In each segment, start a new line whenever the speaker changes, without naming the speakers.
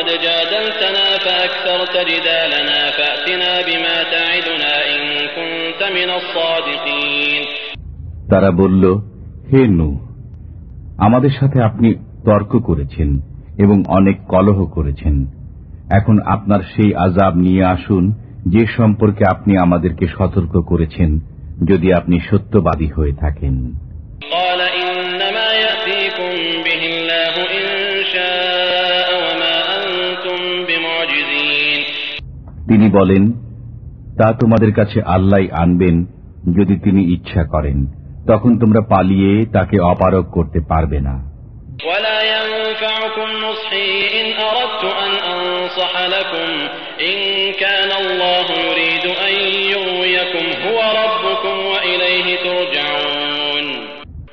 قد جادلتنا فأكثرت جدالنا فأتنا بما تعدنا إن كنت من الصادقين
তারা বলল হে নু আমাদের সাথে আপনি তর্ক করেছেন এবং অনেক কলহ করেছেন এখন আপনার সেই আজাব নিয়ে আসুন যে সম্পর্কে আপনি আমাদেরকে সতর্ক করেছেন যদি আপনি সত্যবাদী হয়ে থাকেন তিনি বলেন তা তোমাদের কাছে আল্লাহ আনবেন যদি তিনি ইচ্ছা করেন তখন তোমরা পালিয়ে তাকে অপারক করতে পারবে না
ولا ينفعكم نصحي إن أردت أن أنصح لكم إن كان الله يريد أن يغويكم هو ربكم وإليه ترجعون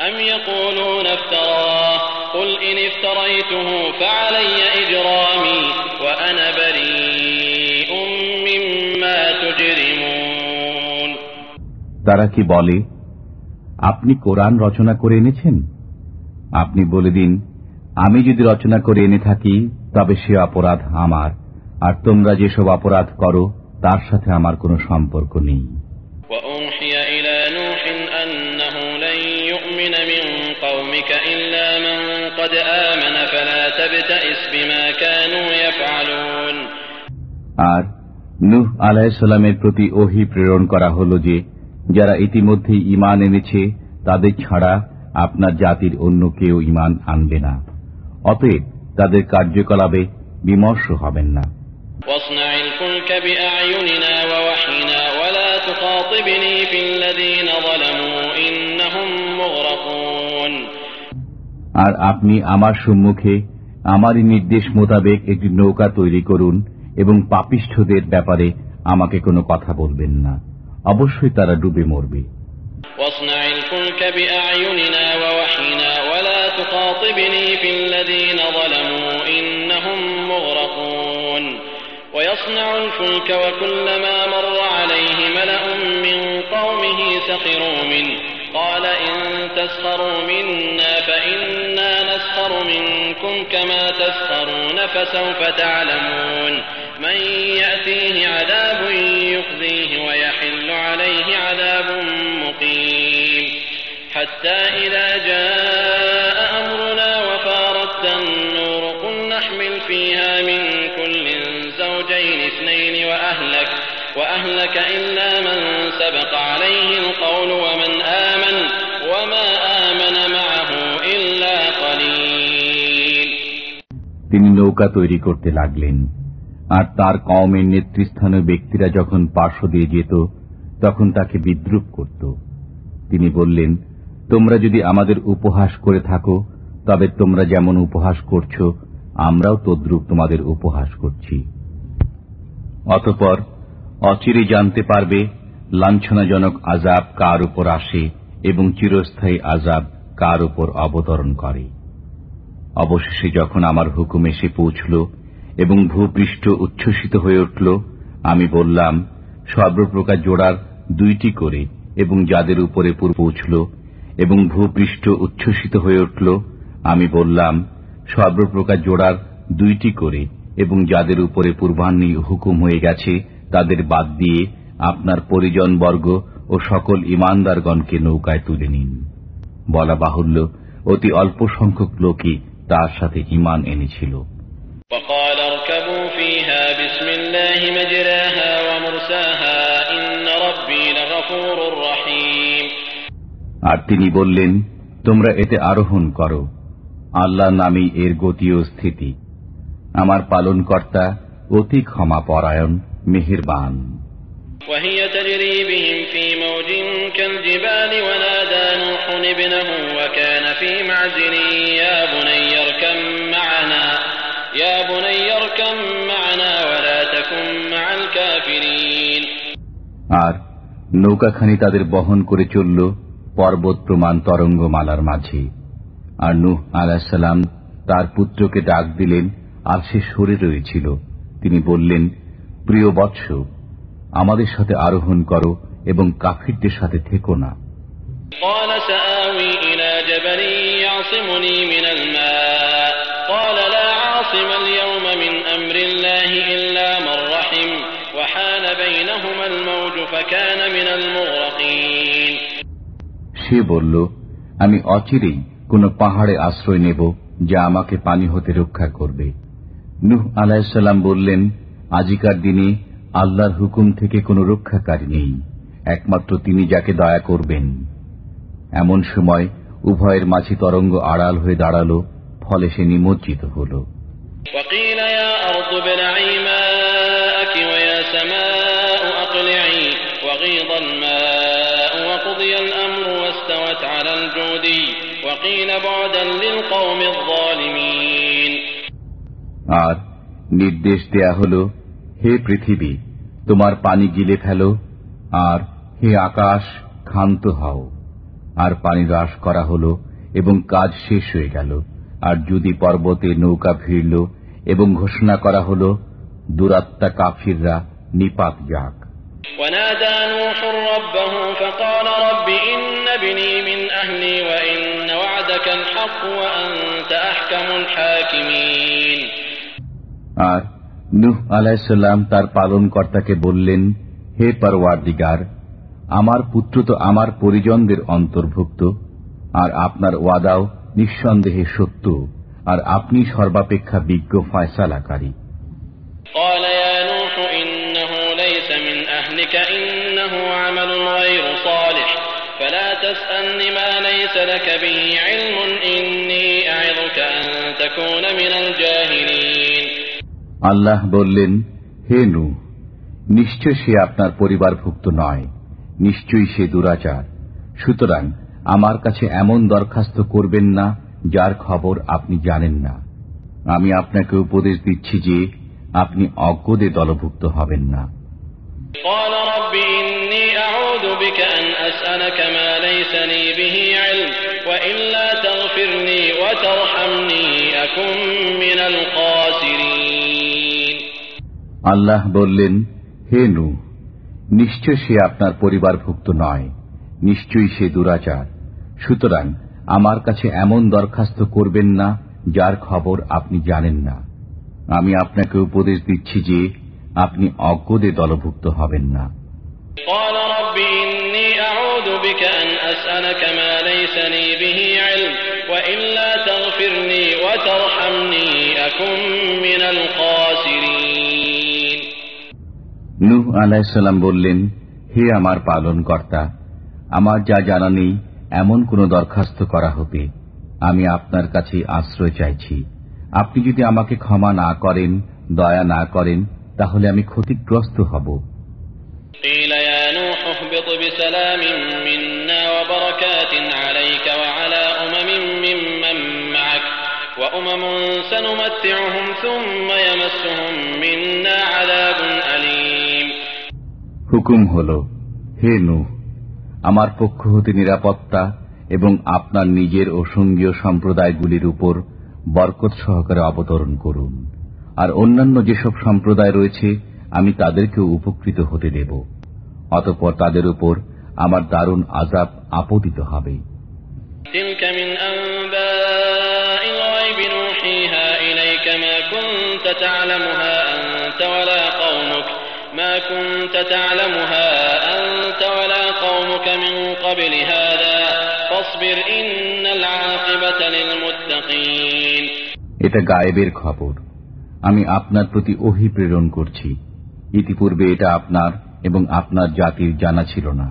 أم يقولون افتراه قل إن افتريته فعلي إجرامي وأنا بريء
তারা কি বলে আপনি কোরআন রচনা করে এনেছেন? আপনি বলে দিন আমি যদি রচনা করে এনে থাকি তবে সে অপরাধ আমার আর তোমরা যেসব অপরাধ করো তার সাথে আমার কোনো সম্পর্ক নেই। আর নুহ আলাহিসাল্লামের প্রতি ওহি প্রেরণ করা হল যে যারা ইতিমধ্যে ইমান এনেছে তাদের ছাড়া আপনার জাতির অন্য কেউ ইমান আনবে না। অতএব তাদের কার্যকলাপে বিমর্ষ হবেন না। আর আপনি আমার সম্মুখে আমারই নির্দেশ মোতাবেক একটি নৌকা তৈরি করুন এবং পাপিষ্ঠদের ব্যাপারে আমাকে কোনো কথা বলবেন না। অবশ্যই তারা ডুবে মরবে
واصنع الفلك بأعيننا ووحينا ولا تخاطبني في الذين ظلموا إنهم مغرقون ويصنع الفلك وكلما مر عليه ملأ من قومه سخروا منه قال إن تسخروا منا فإنا نسخر منكم كما تسخرون فسوف تعلمون من يأتيه عذاب يخزيه ويحل عليه عذاب مقيم حتى إذا جاء أمرنا وفارت النور قل نحمل فيها من كل زوجين اثنين وأهلك وأهلك إلا من سبق عليه القول ومن آمن وما آمن معه إلا قليل
তিনি নৌকা তৈরি করতে লাগলেন আর তার কওমের নেতৃস্থানীয় ব্যক্তিরা যখন পার্শ্ব দিয়ে যেত তখন তাকে বিদ্রুপ করত। তিনি বললেন, তোমরা যদি আমাদের উপহাস করে থাকো, তবে তোমরা যেমন উপহাস করছ, আমরাও তদ্রুপ তোমাদের উপহাস করছি। অতপর অচিরে জানতে পারবে, লাঞ্ছনাজনক আজাব কার উপর আসে এবং চিরস্থায়ী আজাব কার উপর অবতরণ করে। অবশেষে যখন আমার হুকুম এসে পৌঁছল এবং ভূপৃষ্ঠ উচ্ছ্বসিত হয়ে উঠল, আমি বললাম, সর্বপ্রকার জোড়ার দুইটি করে এবং যাদের উপরে পুর পৌঁছল এবং ভূপৃষ্ঠ উচ্ছ্বসিত হয়ে উঠল আমি বললাম সর্বপ্রকার জোড়ার দুইটি করে এবং যাদের উপরে পূর্বাহ্নী হুকুম হয়ে গেছে তাদের বাদ দিয়ে আপনার পরিজনবর্গ ও সকল ইমানদারগণকে নৌকায় তুলে নিন বলা বাহুল্য অতি অল্প সংখ্যক লোকই তার সাথে ইমান এনেছিল
وقال اركبوا فيها بسم الله مجراها ومرساها
আর তিনি বললেন তোমরা এতে আরোহণ করো আল্লাহ নামেই এর গতি ও স্থিতি আমার পালনকর্তা অতি ক্ষমা পরায়ণ মেহেরবান
وهي تجري بهم في موج كالجبال ونادى نوح ابنه وكان في معزل يا بني اركم معنا يا بني اركم معنا ولا تكن مع الكافرين
আর নৌকাখানি তাদের বহন করে চলল পর্বত প্রমাণ তরঙ্গমালার মাঝে। আর নুহ আলাহাল্লাম তার পুত্রকে ডাক দিলেন, আর সে সরে রয়েছিল। তিনি বললেন, প্রিয় বৎস, আমাদের সাথে আরোহণ করো এবং কাফিরদের সাথে থেকো না। সে বলল আমি অচিরেই কোন পাহাড়ে আশ্রয় নেব যা আমাকে পানি হতে রক্ষা করবে নুহ আলাহিসাল্লাম বললেন আজিকার দিনে আল্লাহর হুকুম থেকে কোনো রক্ষাকারী নেই একমাত্র তিনি যাকে দয়া করবেন এমন সময় উভয়ের মাঝে তরঙ্গ আড়াল হয়ে দাঁড়াল ফলে সে নিমজ্জিত হল
وقيل يا على الجودي وقيل بعدا للقوم الظالمين
আর নির্দেশ দেয়া হল হে পৃথিবী তোমার পানি গিলে ফেলো আর হে আকাশ ক্ষান্ত হও আর পানি হ্রাস করা হল এবং কাজ শেষ হয়ে গেল আর যদি পর্বতে নৌকা ফিরল এবং ঘোষণা করা হল দুরাত্মা কাফিররা নিপাত যাক
ونادى نوح ربه فقال رب إن ابني من أهلي وإن وعدك الحق وأنت أحكم الحاكمين
আর নুহ আলাইসাল্লাম তার পালন কর্তাকে বললেন হে পরওয়ারদিগার আমার পুত্র তো আমার পরিজনদের অন্তর্ভুক্ত আর আপনার ওয়াদাও নিঃসন্দেহে সত্য আর আপনি সর্বাপেক্ষা বিজ্ঞ ফয়সালাকারী
قال يا نوح إنه ليس من أهلك إنه عمل غير صالح فلا تسألن ما ليس لك به علم إني أعظك أن تكون من الجاهلين
আল্লাহ বললেন হে নু নিশ্চয় সে আপনার পরিবারভুক্ত নয় নিশ্চয়ই সে দুরাচার সুতরাং আমার কাছে এমন দরখাস্ত করবেন না যার খবর আপনি জানেন না আমি আপনাকে উপদেশ দিচ্ছি যে আপনি অজ্ঞদের দলভুক্ত হবেন না
قال رب إني أعوذ بك أن أسألك ما ليس لي به علم وإلا تغفر لي وترحمني أكن من الخاسرين
আল্লাহ বললেন হে নু নিশ্চয় সে আপনার পরিবারভুক্ত নয় নিশ্চয়ই সে দুরাচার সুতরাং আমার কাছে এমন দরখাস্ত করবেন না যার খবর আপনি জানেন না আমি আপনাকে উপদেশ দিচ্ছি যে আপনি অজ্ঞদে দলভুক্ত হবেন না। নুহ আলাইসাল্লাম বললেন হে আমার পালন কর্তা আমার যা জানা নেই এমন কোন দরখাস্ত করা হবে আমি আপনার কাছে আশ্রয় চাইছি। আপনি যদি আমাকে ক্ষমা না করেন দয়া না করেন তাহলে আমি ক্ষতিগ্রস্ত হব। হুকুম হল হে নু আমার পক্ষ হতে নিরাপত্তা এবং আপনার নিজের ও সঙ্গীয় সম্প্রদায়গুলির উপর বরকত সহকারে অবতরণ করুন। আর অন্যান্য যেসব সম্প্রদায় রয়েছে আমি তাদেরকেও উপকৃত হতে দেব। অতঃপর তাদের উপর আমার দারুণ আজাব আপতিত হবে। এটা গায়েবের খবর। আমি আপনার প্রতি ওহি প্রেরণ করছি ইতিপূর্বে এটা আপনার এবং আপনার জাতির জানা ছিল না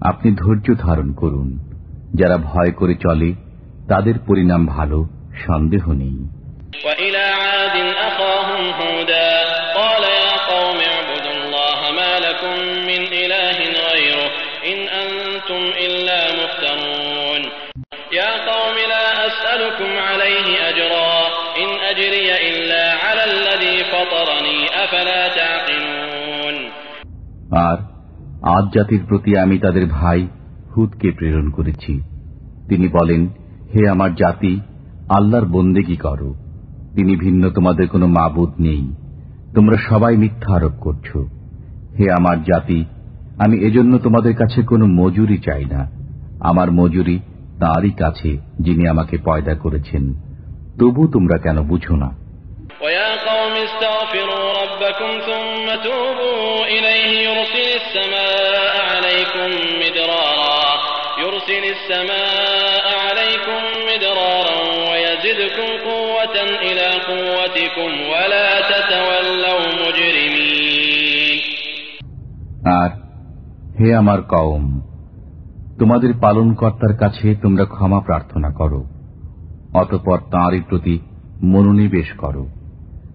আপনি ধৈর্য ধারণ করুন যারা ভয় করে চলে তাদের পরিণাম ভালো সন্দেহ নেই
وإلى عاد أخاهم هودا قال يا قوم اعبدوا الله ما لكم من إله غيره إن أنتم إلا مفترون يا قوم لا أسألكم عليه أجرا إن أجري إلا
আর আদ জাতির প্রতি আমি তাদের ভাই হুদকে প্রেরণ করেছি। তিনি বলেন, হে আমার জাতি, আল্লাহর বন্দেগি কর। তিনি ভিন্ন তোমাদের কোনো মাবুদ নেই। তোমরা সবাই মিথ্যা আরোপ করছ। হে আমার জাতি, আমি এজন্য তোমাদের কাছে কোনো মজুরি চাই না। আমার মজুরি তাঁরই কাছে যিনি আমাকে পয়দা করেছেন। তবু তোমরা কেন বুঝো না?
قوم استغفروا ربكم ثم توبوا إليه يرسل السماء عليكم مدرارا يرسل السماء عليكم مدرارا ويزدكم قوة إلى قوتكم ولا تتولوا مجرمين
আর হে আমার কওম তোমাদের পালনকর্তার কাছে তোমরা ক্ষমা প্রার্থনা করো অতপর তাঁরই প্রতি মনোনিবেশ করো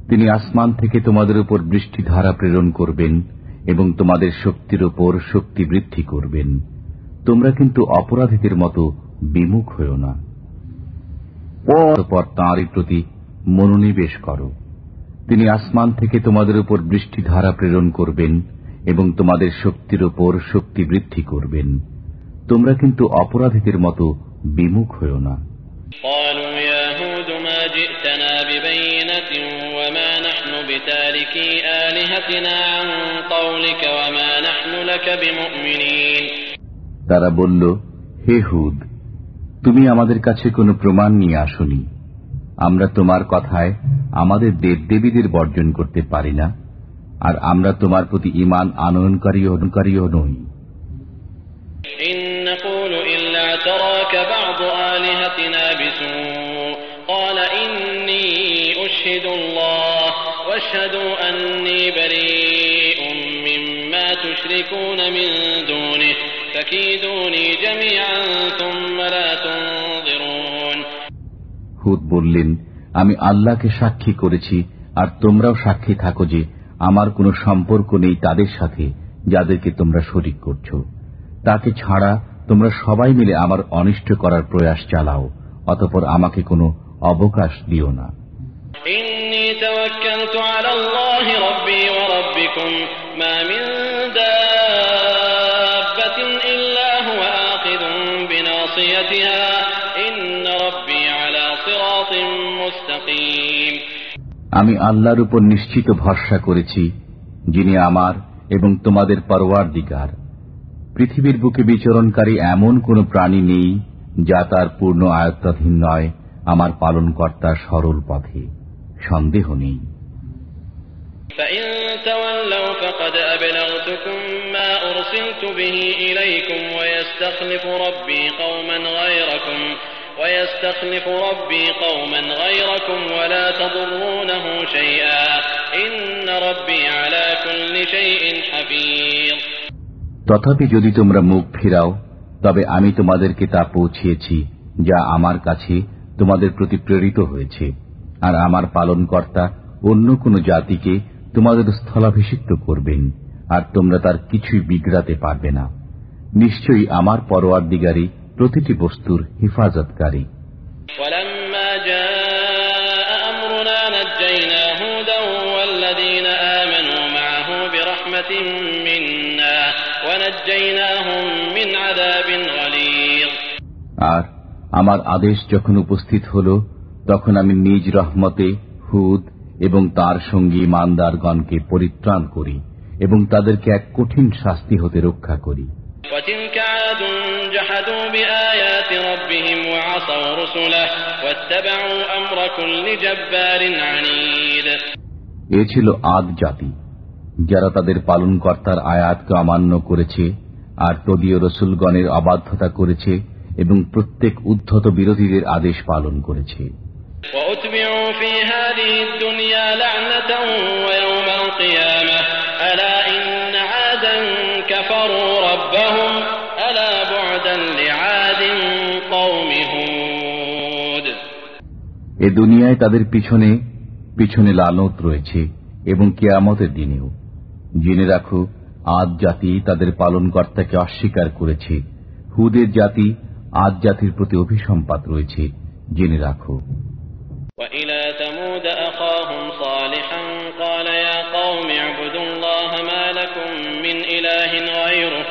তিনি আসমান থেকে তোমাদের উপর বৃষ্টিধারা প্রেরণ করবেন এবং তোমাদের শক্তির উপর শক্তি বৃদ্ধি করবেন তোমরা কিন্তু অপরাধীদের মতো বিমুখ হও না অতপর তাঁরই প্রতি মনোনিবেশ করো তিনি আসমান থেকে তোমাদের উপর বৃষ্টিধারা প্রেরণ করবেন এবং তোমাদের শক্তির উপর শক্তি বৃদ্ধি করবেন তোমরা কিন্তু অপরাধীদের মতো বিমুখ হও না
قالوا يا هود ما جئتنا ببينة وما نحن بتاركي آلهتنا عن قولك وما نحن لك بمؤمنين
তারা বলল হে হুদ তুমি আমাদের কাছে কোনো প্রমাণ নিয়ে আসনি আমরা তোমার কথায় আমাদের দেবদেবীদের বর্জন করতে পারি না আর আমরা তোমার প্রতি ইমান আনয়নকারী অনুকারীও নই
إن نقول إلا اعتراك بعض آلهتنا بسوء قال إني أشهد الله واشهدوا أني بريء مما تشركون من دونه فكيدوني جميعا ثم لا تنظرون
হুদ বললেন আমি আল্লাহকে সাক্ষী করেছি আর তোমরাও সাক্ষী থাকো যে আমার কোনো সম্পর্ক নেই তাদের সাথে যাদেরকে তোমরা শরিক করছো তাকে ছাড়া তোমরা সবাই মিলে আমার অনিষ্ট করার প্রয়াস চালাও অতপর আমাকে কোনো অবকাশ দিও না
إني توكلت على الله ربي وربكم ما من دابة إلا هو آخذ بناصيتها إن ربي على صراط مستقيم
আমি আল্লাহর উপর নিশ্চিত ভরসা করেছি যিনি আমার এবং তোমাদের পরওয়ার দিগার পৃথিবীর বুকে বিচরণকারী এমন কোন প্রাণী নেই যা তার পূর্ণ আয়ত্তাধীন নয় আমার পালনকর্তার সরল পথে সন্দেহ নেই
ويستخلف ربي قوما غيركم ويستخلف ربي قوما غيركم ولا تضرونه شيئا إن ربي على كل شيء حفيظ
তথাপি যদি তোমরা মুখ ফিরাও তবে আমি তোমাদেরকে তা পৌঁছিয়েছি যা আমার কাছে তোমাদের প্রতি প্রেরিত হয়েছে আর আমার পালনকর্তা অন্য কোন জাতিকে তোমাদের স্থলাভিষিক্ত করবেন আর তোমরা তার কিছুই বিগড়াতে পারবে না। নিশ্চয়ই আমার পরোয়ার দিগারী প্রতিটি বস্তুর হেফাজতকারী। আর আমার আদেশ যখন উপস্থিত হল তখন আমি নিজ রহমতে হুদ এবং তার সঙ্গী ইমানদারগণকে পরিত্রাণ করি এবং তাদেরকে এক কঠিন শাস্তি হতে রক্ষা করি। এ ছিল আদ জাতি। যারা তাদের পালন কর্তার আয়াতকে অমান্য করেছে আর তদীয় রসুলগণের অবাধ্যতা করেছে এবং প্রত্যেক উদ্ধত বিরোধীদের আদেশ পালন করেছে।
الدنيا لعنة ويوم القيامة ألا إن عادا كفروا ربهم ألا بعدا لعاد قوم هود
এ দুনিয়ায় তাদের পিছনে পিছনে লালত রয়েছে এবং কেয়ামতের দিনেও জেনে রাখো আদ জাতি তাদের পালনকর্তাকে অস্বীকার করেছে হুদের জাতি আদ জাতির প্রতি অভিসম্পাত রয়েছে জেনে রাখো
وإلى إله غيره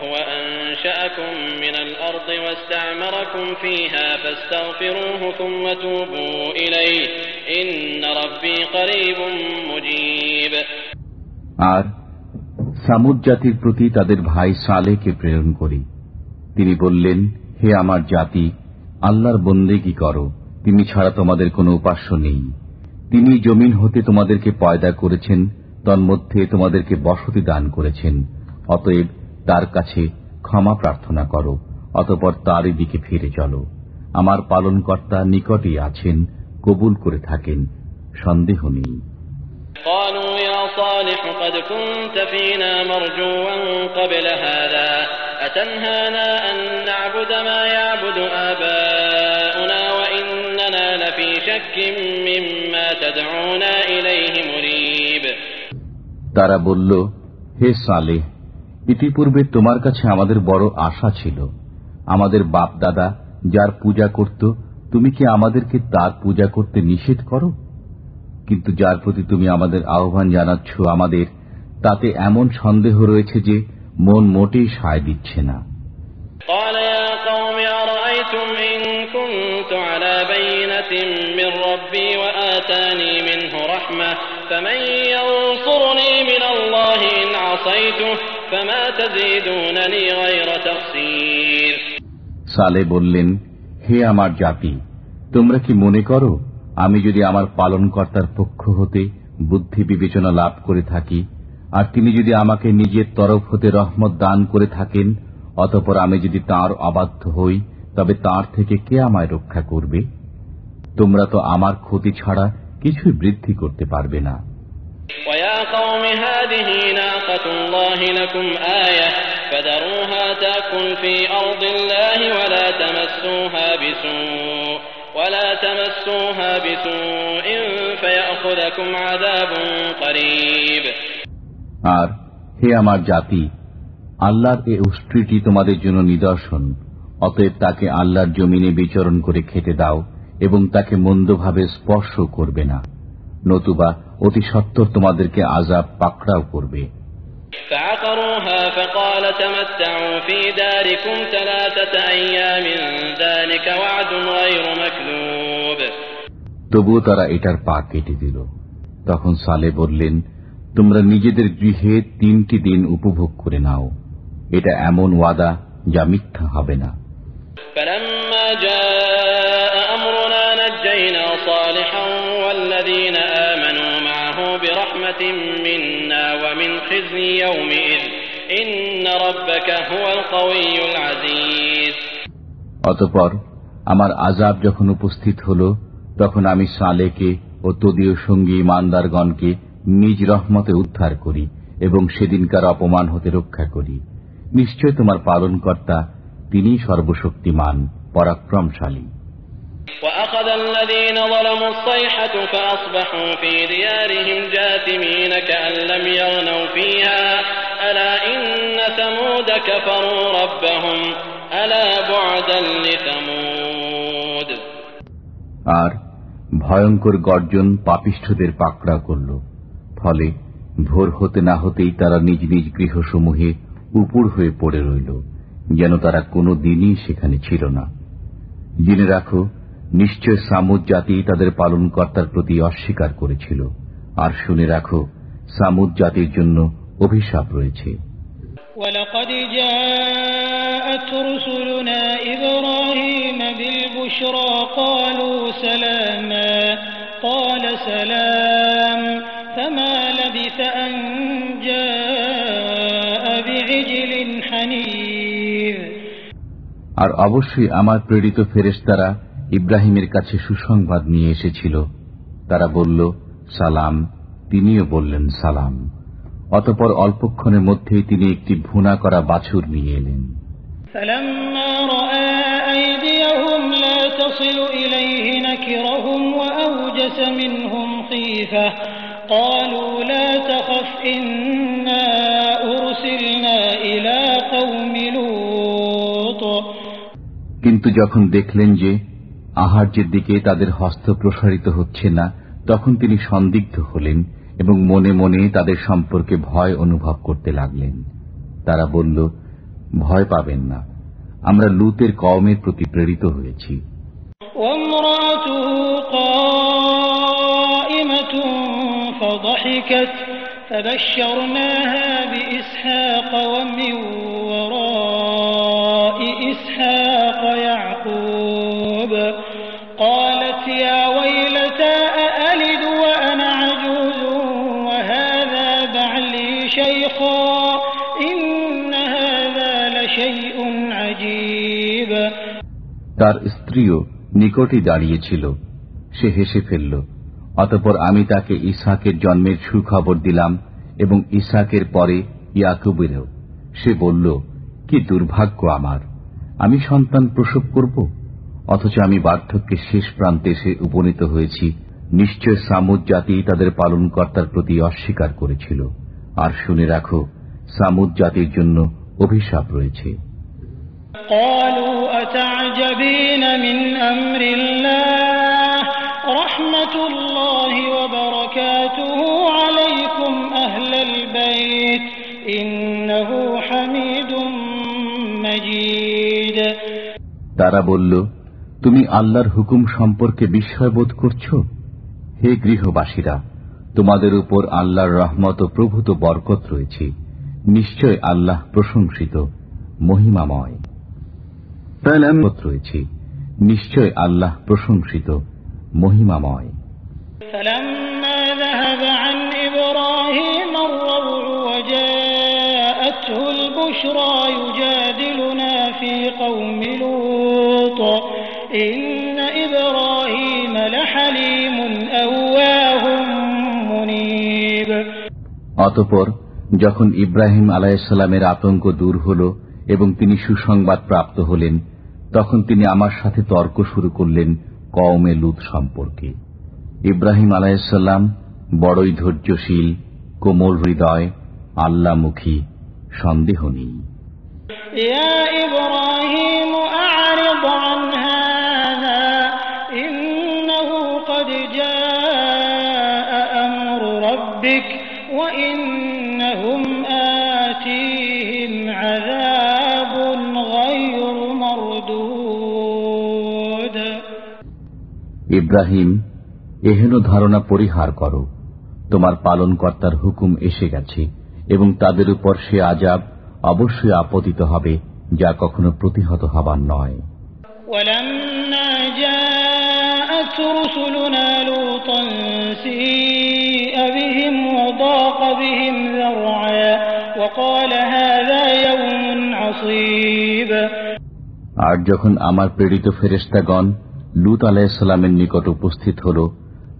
هو أنشأكم من الأرض واستعمركم فيها فاستغفروه ثم توبوا إليه إن ربي قريب مجيب
আর সামুদ জাতির প্রতি তাদের ভাই সালেকে প্রেরণ করি তিনি বললেন হে আমার জাতি আল্লাহর বন্দেগী করো তিনি ছাড়া তোমাদের কোনো উপাস্য নেই তিনি জমিন হতে তোমাদেরকে পয়দা করেছেন তন্মধ্যে তোমাদেরকে বসতি দান করেছেন অতএব তার কাছে ক্ষমা প্রার্থনা করো অতপর তারই দিকে ফিরে চলো আমার পালনকর্তা নিকটেই আছেন কবুল করে থাকেন সন্দেহ নেই
قالوا يا صالح قد كنت فينا مرجوا قبل هذا أتنهانا أن نعبد ما يعبد آباؤنا وإننا لفي شك مما تدعونا إليه مريب
তারা বলল হে সালেহ ইতিপূর্বে তোমার কাছে আমাদের বড় আশা ছিল আমাদের বাপ দাদা যার পূজা করত তুমি কি আমাদেরকে তার পূজা করতে নিষেধ করো কিন্তু যার প্রতি তুমি আমাদের আহ্বান জানাচ্ছ আমাদের তাতে এমন সন্দেহ রয়েছে যে মন মোটেই সায় দিচ্ছে না
قال يا قوم أرأيتم إن كنت على بينة من ربي وآتاني منه رحمة فمن ينصرني من الله إن عصيته
সালে বললেন, হে আমার জাতি, তোমরা কি মনে করো, আমি যদি আমার পালনকর্তার পক্ষ হতে বুদ্ধি বিবেচনা লাভ করে থাকি, আর তিনি যদি আমাকে নিজের তরফ হতে রহমত দান করে থাকেন, অতপর আমি যদি তার অবাধ্য হই, তবে তার থেকে কে আমায় রক্ষা করবে? তোমরা তো আমার ক্ষতি ছাড়া কিছুই বৃদ্ধি করতে পারবে না।
ويا قوم هذه ناقة الله لكم آية فذروها تأكل في أرض الله ولا تمسوها بسوء ولا تمسوها بسوء فيأخذكم عذاب قريب
আর হে আমার জাতি আল্লাহর এ উষ্ট্রিটি তোমাদের জন্য নিদর্শন অতএব তাকে আল্লাহর জমিনে বিচরণ করে খেতে দাও এবং তাকে মন্দভাবে স্পর্শ করবে না নতুবা অতি সত্তর তোমাদেরকে আজাব পাকড়াও করবে। তবুও তারা এটার পা কেটে দিল। তখন সালে বললেন তোমরা নিজেদের গৃহে তিনটি দিন উপভোগ করে নাও। এটা এমন ওয়াদা যা মিথ্যা হবে না।
منا ومن خزي يومئذ إن ربك هو القوي العزيز
অতপর আমার আজাব যখন উপস্থিত হল তখন আমি সালেকে ও তদীয় সঙ্গী ইমানদারগণকে নিজ রহমতে উদ্ধার করি এবং সেদিনকার অপমান হতে রক্ষা করি নিশ্চয় তোমার পালনকর্তা তিনি সর্বশক্তিমান পরাক্রমশালী
وأخذ الذين ظلموا الصيحة فأصبحوا في ديارهم جاثمين كأن لم يغنوا فيها ألا إن ثمود كفروا ربهم ألا بعدا لثمود
আর ভয়ঙ্কর গর্জন পাপিষ্ঠদের পাকড়া করল ফলে ভোর হতে না হতেই তারা নিজ নিজ গৃহসমূহে উপুর হয়ে পড়ে রইল যেন তারা কোনো দিনই সেখানে ছিল না জেনে রাখো নিশ্চয় সামুদ জাতি তাদের পালনকর্তার প্রতি অস্বীকার করেছিল আর শুনে রাখো সামুদ জাতির জন্য অভিশাপ রয়েছে
ولقد جاءت رسلنا إبراهيم بالبشرى قالوا سلاما قال سلام فما لبث أن جاء بعجل حنيذ
আর অবশ্যই আমার প্রেরিত ফেরেশতারা ইব্রাহিমের কাছে সুসংবাদ নিয়ে এসেছিল। তারা বলল সালাম। তিনিও বললেন সালাম। অতপর অল্পক্ষণের মধ্যেই তিনি একটি ভুনা করা বাছুর নিয়ে এলেন। কিন্তু যখন দেখলেন যে আহার্যের দিকে তাদের হস্ত প্রসারিত হচ্ছে না তখন তিনি সন্দিগ্ধ হলেন এবং মনে মনে তাদের সম্পর্কে ভয় অনুভব করতে লাগলেন তারা বলল ভয় পাবেন না আমরা লুতের কওমের প্রতি প্রেরিত হয়েছি
وامرأته قائمة فضحكت فبشرناها بإسحاق ومن وراء
তার স্ত্রীও নিকটই দাঁড়িয়েছিল। সে হেসে ফেলল, অতপর আমি তাকে ইসাকের জন্মের সুখবর দিলাম এবং ইসাকের পরে ইয়াকুবেরও। সে বলল, কি দুর্ভাগ্য আমার, আমি সন্তান প্রসব করব? অথচ আমি বার্ধক্যে শেষ প্রান্তে এসে উপনীত হয়েছি। নিশ্চয় সামুদ জাতি তাদের পালনকর্তার প্রতি অস্বীকার করেছিল। আর শুনে রাখো সামুদ জাতির জন্য অভিশাপ রয়েছে। তারা বলল তুমি আল্লাহর হুকুম সম্পর্কে বিস্ময় বোধ করছ? হে গৃহবাসীরা তোমাদের উপর আল্লাহর রহমত ও প্রভূত বরকত রয়েছে নিশ্চয় আল্লাহ প্রশংসিত মহিমাময় বরকত রয়েছে নিশ্চয় আল্লাহ প্রশংসিত মহিমাময়
فلما ذهب عن إبراهيم الروع وجاءته البشرى يجادلنا في قوم لوط إن إبراهيم لحليم أواه
অতপর যখন ইব্রাহিম আলাইসাল্লামের আতঙ্ক দূর হল এবং তিনি সুসংবাদ প্রাপ্ত হলেন, তখন তিনি আমার সাথে তর্ক শুরু করলেন কওমে লুত সম্পর্কে। ইব্রাহিম আলাইসাল্লাম বড়ই ধৈর্যশীল, কোমল হৃদয়, আল্লামুখী, সন্দেহ নেই। ইব্রাহিম এহেন ধারণা পরিহার করো। তোমার পালনকর্তার হুকুম এসে গেছে এবং তাদের উপর সে আজাব অবশ্যই আপতিত হবে যা কখনো প্রতিহত হবার নয়। আর যখন আমার প্রেরিত ফেরেস্তাগণ লুত আলাহিসাল্লামের নিকট উপস্থিত হল।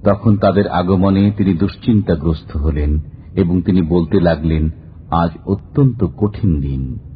তখন তাদের আগমনে তিনি দুশ্চিন্তাগ্রস্ত হলেন এবং তিনি বলতে লাগলেন, আজ অত্যন্ত কঠিন দিন।